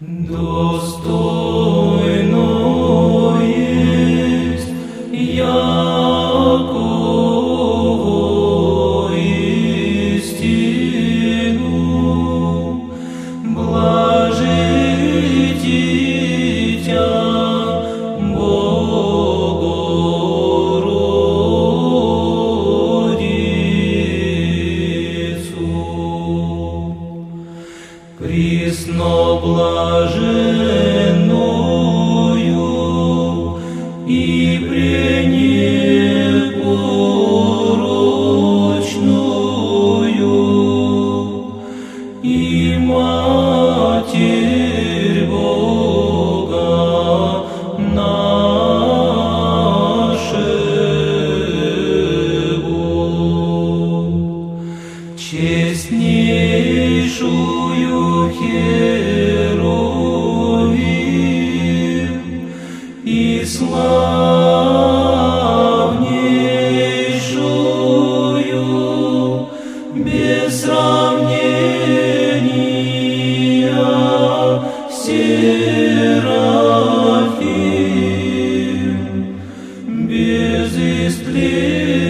Достойно Пресноблаженную. Вишую Херовим и славнейшую без сравнения Серафим без истления.